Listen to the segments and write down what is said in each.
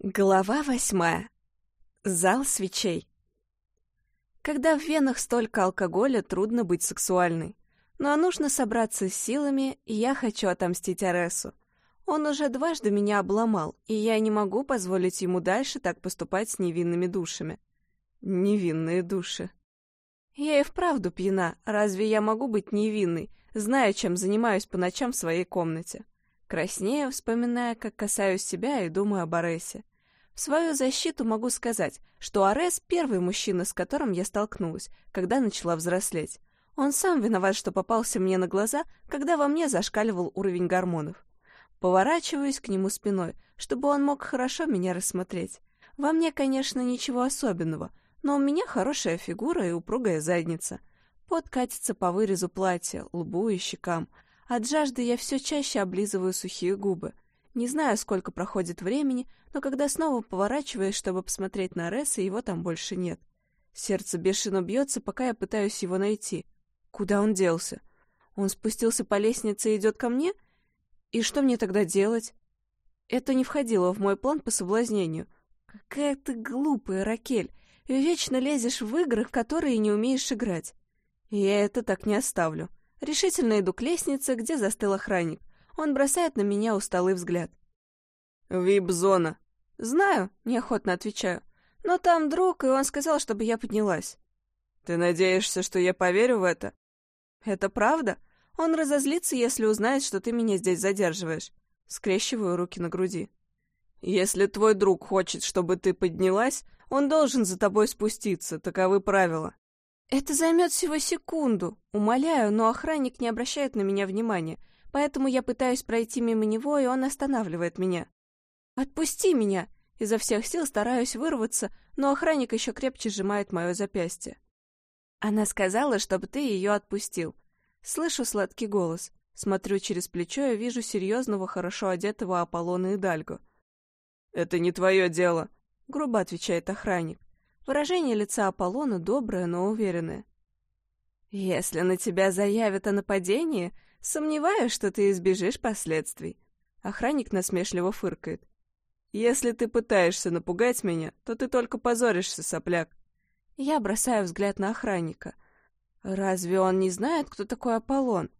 Глава восьмая. Зал свечей. Когда в венах столько алкоголя, трудно быть сексуальной. Но нужно собраться с силами, и я хочу отомстить Аресу. Он уже дважды меня обломал, и я не могу позволить ему дальше так поступать с невинными душами. Невинные души. Я и вправду пьяна, разве я могу быть невинной, зная, чем занимаюсь по ночам в своей комнате? Краснею, вспоминая, как касаюсь себя и думаю об Аресе. В свою защиту могу сказать, что Арес — первый мужчина, с которым я столкнулась, когда начала взрослеть. Он сам виноват, что попался мне на глаза, когда во мне зашкаливал уровень гормонов. Поворачиваюсь к нему спиной, чтобы он мог хорошо меня рассмотреть. Во мне, конечно, ничего особенного, но у меня хорошая фигура и упругая задница. Пот катится по вырезу платья, лбу и щекам. От жажды я все чаще облизываю сухие губы. Не знаю, сколько проходит времени, но когда снова поворачиваюсь, чтобы посмотреть на Ресса, его там больше нет. Сердце бешено бьется, пока я пытаюсь его найти. Куда он делся? Он спустился по лестнице и идет ко мне? И что мне тогда делать? Это не входило в мой план по соблазнению. Какая ты глупая, Ракель. Вечно лезешь в игры, в которые не умеешь играть. Я это так не оставлю. Решительно иду к лестнице, где застыл охранник. Он бросает на меня усталый взгляд. «Вип-зона». «Знаю», — неохотно отвечаю. «Но там друг, и он сказал, чтобы я поднялась». «Ты надеешься, что я поверю в это?» «Это правда? Он разозлится, если узнает, что ты меня здесь задерживаешь». Скрещиваю руки на груди. «Если твой друг хочет, чтобы ты поднялась, он должен за тобой спуститься, таковы правила». «Это займет всего секунду. Умоляю, но охранник не обращает на меня внимания, поэтому я пытаюсь пройти мимо него, и он останавливает меня. «Отпусти меня!» Изо всех сил стараюсь вырваться, но охранник еще крепче сжимает мое запястье. Она сказала, чтобы ты ее отпустил. Слышу сладкий голос. Смотрю через плечо и вижу серьезного, хорошо одетого Аполлона и Дальго. «Это не твое дело», — грубо отвечает охранник. Выражение лица Аполлона доброе, но уверенное. «Если на тебя заявят о нападении, Сомневаюсь, что ты избежишь последствий. Охранник насмешливо фыркает. Если ты пытаешься напугать меня, то ты только позоришься, сопляк. Я бросаю взгляд на охранника. Разве он не знает, кто такой Аполлон?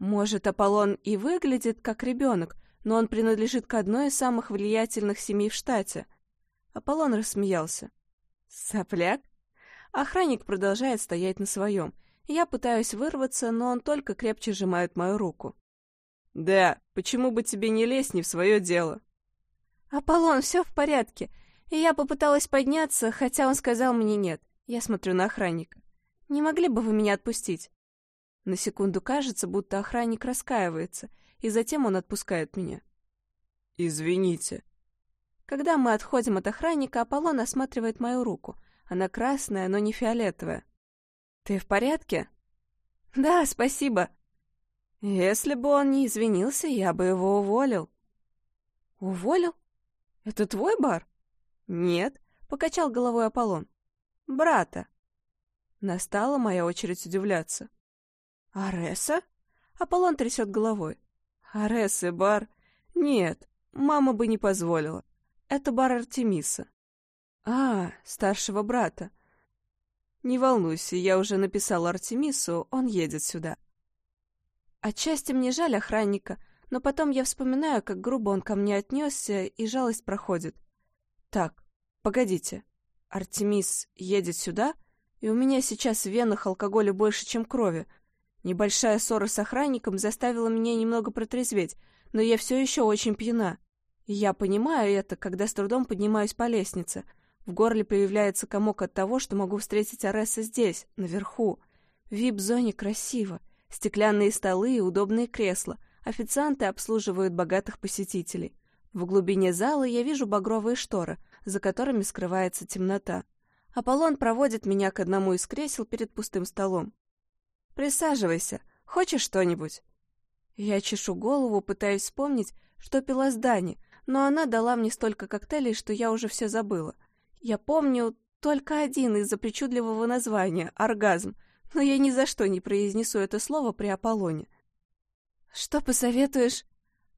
Может, Аполлон и выглядит как ребенок, но он принадлежит к одной из самых влиятельных семей в штате. Аполлон рассмеялся. Сопляк? Охранник продолжает стоять на своем. Я пытаюсь вырваться, но он только крепче сжимает мою руку. «Да, почему бы тебе не лезть не в свое дело?» «Аполлон, все в порядке!» И я попыталась подняться, хотя он сказал мне нет. Я смотрю на охранника. «Не могли бы вы меня отпустить?» На секунду кажется, будто охранник раскаивается, и затем он отпускает меня. «Извините». Когда мы отходим от охранника, Аполлон осматривает мою руку. Она красная, но не фиолетовая. «Ты в порядке?» «Да, спасибо». «Если бы он не извинился, я бы его уволил». «Уволил? Это твой бар?» «Нет», — покачал головой Аполлон. «Брата». Настала моя очередь удивляться. «Ареса?» Аполлон трясет головой. «Аресы бар?» «Нет, мама бы не позволила. Это бар Артемиса». «А, старшего брата. Не волнуйся, я уже написал Артемису, он едет сюда. Отчасти мне жаль охранника, но потом я вспоминаю, как грубо он ко мне отнесся, и жалость проходит. Так, погодите. Артемис едет сюда, и у меня сейчас в венах алкоголя больше, чем крови. Небольшая ссора с охранником заставила меня немного протрезветь, но я все еще очень пьяна. Я понимаю это, когда с трудом поднимаюсь по лестнице — в горле появляется комок от того, что могу встретить Ареса здесь, наверху. В вип-зоне красиво. Стеклянные столы и удобные кресла. Официанты обслуживают богатых посетителей. В глубине зала я вижу багровые шторы, за которыми скрывается темнота. Аполлон проводит меня к одному из кресел перед пустым столом. «Присаживайся. Хочешь что-нибудь?» Я чешу голову, пытаясь вспомнить, что пила с Дани, но она дала мне столько коктейлей, что я уже все забыла. Я помню только один из-за причудливого названия — оргазм, но я ни за что не произнесу это слово при Аполлоне. «Что посоветуешь?»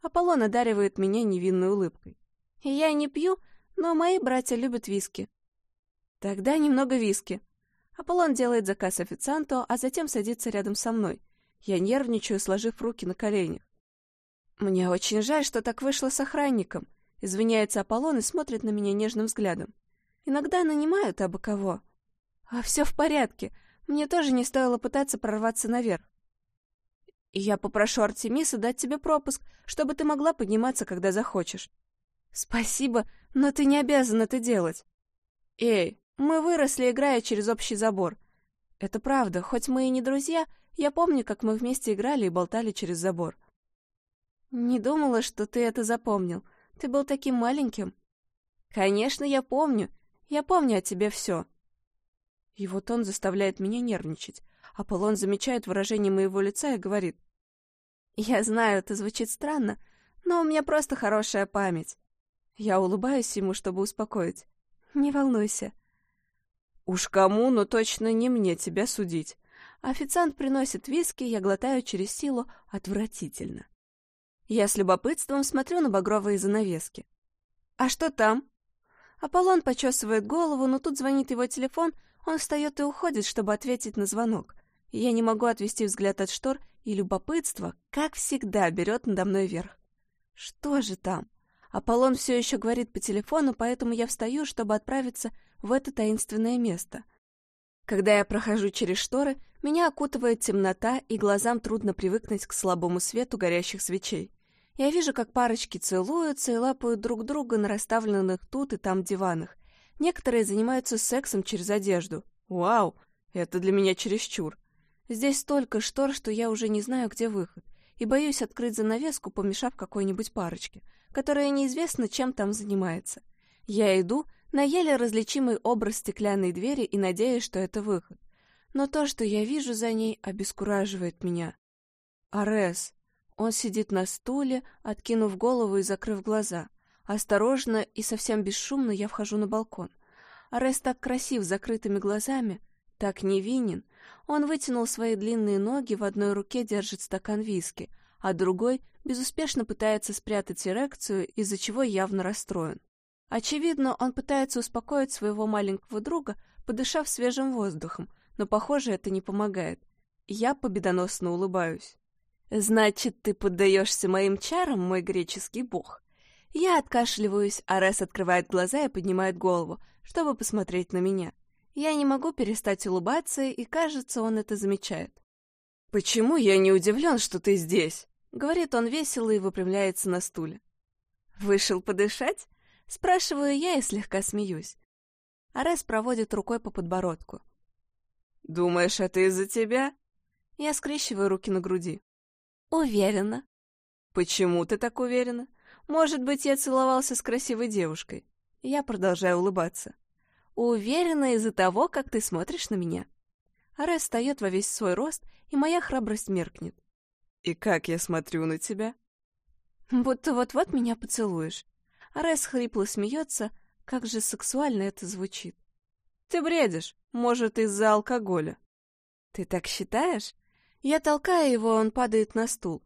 Аполлон одаривает меня невинной улыбкой. «Я не пью, но мои братья любят виски. Тогда немного виски. Аполлон делает заказ официанту, а затем садится рядом со мной. Я нервничаю, сложив руки на коленях. Мне очень жаль, что так вышло с охранником. Извиняется Аполлон и смотрит на меня нежным взглядом. Иногда нанимают абы кого. А все в порядке. Мне тоже не стоило пытаться прорваться наверх. Я попрошу Артемиса дать тебе пропуск, чтобы ты могла подниматься, когда захочешь. Спасибо, но ты не обязан это делать. Эй, мы выросли, играя через общий забор. Это правда, хоть мы и не друзья, я помню, как мы вместе играли и болтали через забор. Не думала, что ты это запомнил. Ты был таким маленьким. Конечно, я помню. Я помню о тебе все. И вот он заставляет меня нервничать. Аполлон замечает выражение моего лица и говорит. Я знаю, это звучит странно, но у меня просто хорошая память. Я улыбаюсь ему, чтобы успокоить. Не волнуйся. Уж кому, но точно не мне тебя судить. Официант приносит виски, я глотаю через силу отвратительно. Я с любопытством смотрю на багровые занавески. «А что там?» Аполлон почесывает голову, но тут звонит его телефон, он встает и уходит, чтобы ответить на звонок. Я не могу отвести взгляд от штор, и любопытство, как всегда, берет надо мной верх. Что же там? Аполлон все еще говорит по телефону, поэтому я встаю, чтобы отправиться в это таинственное место. Когда я прохожу через шторы, меня окутывает темнота, и глазам трудно привыкнуть к слабому свету горящих свечей. Я вижу, как парочки целуются и лапают друг друга на расставленных тут и там диванах. Некоторые занимаются сексом через одежду. Вау, это для меня чересчур. Здесь столько штор, что я уже не знаю, где выход, и боюсь открыть занавеску, помешав какой-нибудь парочке, которая неизвестно, чем там занимается. Я иду на еле различимый образ стеклянной двери и надеюсь, что это выход. Но то, что я вижу за ней, обескураживает меня. Арес. Он сидит на стуле, откинув голову и закрыв глаза. Осторожно и совсем бесшумно я вхожу на балкон. Арес так красив с закрытыми глазами, так невинен, он вытянул свои длинные ноги, в одной руке держит стакан виски, а другой безуспешно пытается спрятать эрекцию, из-за чего явно расстроен. Очевидно, он пытается успокоить своего маленького друга, подышав свежим воздухом, но, похоже, это не помогает. Я победоносно улыбаюсь. «Значит, ты поддаешься моим чарам, мой греческий бог?» Я откашливаюсь, а Рес открывает глаза и поднимает голову, чтобы посмотреть на меня. Я не могу перестать улыбаться, и, кажется, он это замечает. «Почему я не удивлен, что ты здесь?» — говорит он весело и выпрямляется на стуле. «Вышел подышать?» — спрашиваю я и слегка смеюсь. Арес проводит рукой по подбородку. «Думаешь, это из-за тебя?» Я скрещиваю руки на груди. «Уверена». «Почему ты так уверена? Может быть, я целовался с красивой девушкой?» Я продолжаю улыбаться. Уверена из-за того, как ты смотришь на меня. Арес встает во весь свой рост, и моя храбрость меркнет. И как я смотрю на тебя? Будто вот-вот меня поцелуешь. Арес хрипло смеется, как же сексуально это звучит. Ты бредишь, может, из-за алкоголя. Ты так считаешь? Я толкаю его, он падает на стул.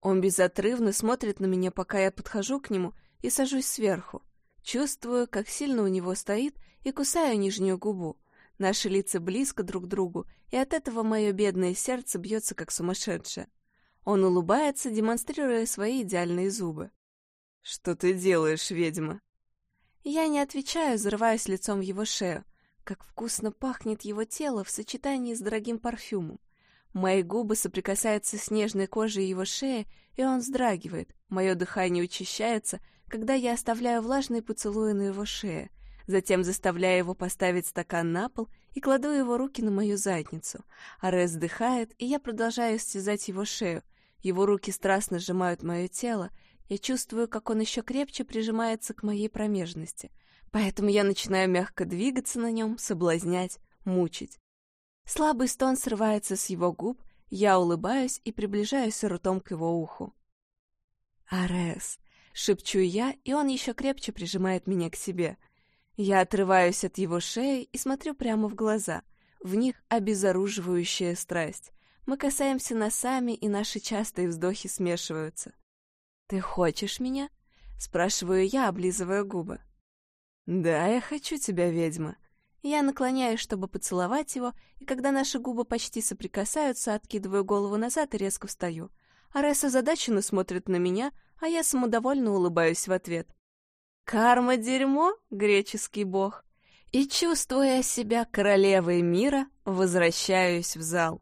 Он безотрывно смотрит на меня, пока я подхожу к нему и сажусь сверху. Чувствую, как сильно у него стоит и кусаю нижнюю губу. Наши лица близко друг к другу, и от этого мое бедное сердце бьется как сумасшедшее. Он улыбается, демонстрируя свои идеальные зубы. «Что ты делаешь, ведьма?» Я не отвечаю, взрываясь лицом в его шею. Как вкусно пахнет его тело в сочетании с дорогим парфюмом. Мои губы соприкасаются с нежной кожей его шеи, и он вздрагивает. Мое дыхание учащается, когда я оставляю влажные поцелуи на его шее — затем заставляю его поставить стакан на пол и кладу его руки на мою задницу. Арес вздыхает, и я продолжаю стязать его шею. Его руки страстно сжимают мое тело. Я чувствую, как он еще крепче прижимается к моей промежности. Поэтому я начинаю мягко двигаться на нем, соблазнять, мучить. Слабый стон срывается с его губ, я улыбаюсь и приближаюсь ртом к его уху. «Арес!» — шепчу я, и он еще крепче прижимает меня к себе — я отрываюсь от его шеи и смотрю прямо в глаза. В них обезоруживающая страсть. Мы касаемся носами, и наши частые вздохи смешиваются. «Ты хочешь меня?» — спрашиваю я, облизывая губы. «Да, я хочу тебя, ведьма». Я наклоняюсь, чтобы поцеловать его, и когда наши губы почти соприкасаются, откидываю голову назад и резко встаю. Арес озадаченно смотрит на меня, а я самодовольно улыбаюсь в ответ. «Карма — дерьмо, греческий бог!» И, чувствуя себя королевой мира, возвращаюсь в зал.